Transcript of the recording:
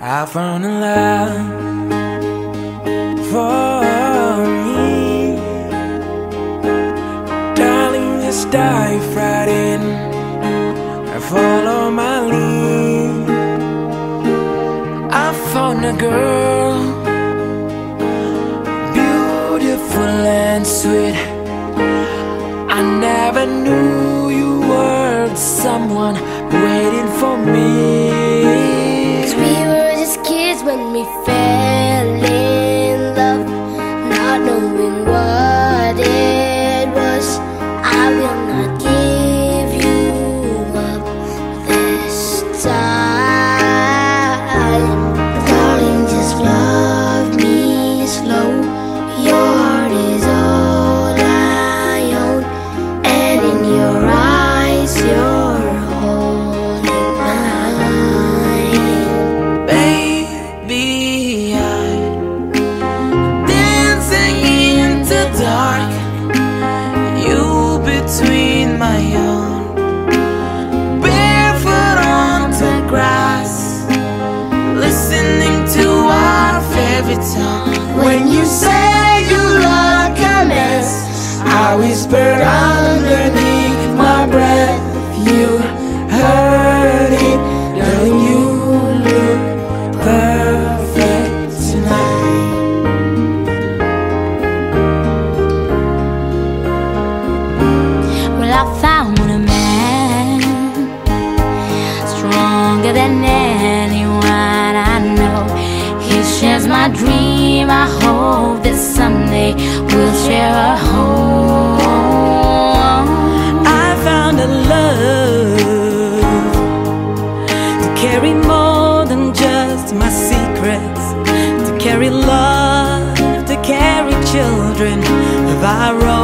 I found a love for me. Darling, just dive right in and follow my lead. I found a girl, beautiful and sweet. I never knew you were someone waiting for me. When we fell between my own, barefoot on the grass, listening to our favorite song. When you say you look a mess, I whisper underneath my I found a man stronger than anyone I know. He shares my dream. I hope that someday we'll share a home. I found a love to carry more than just my secrets, to carry love, to carry children of our own.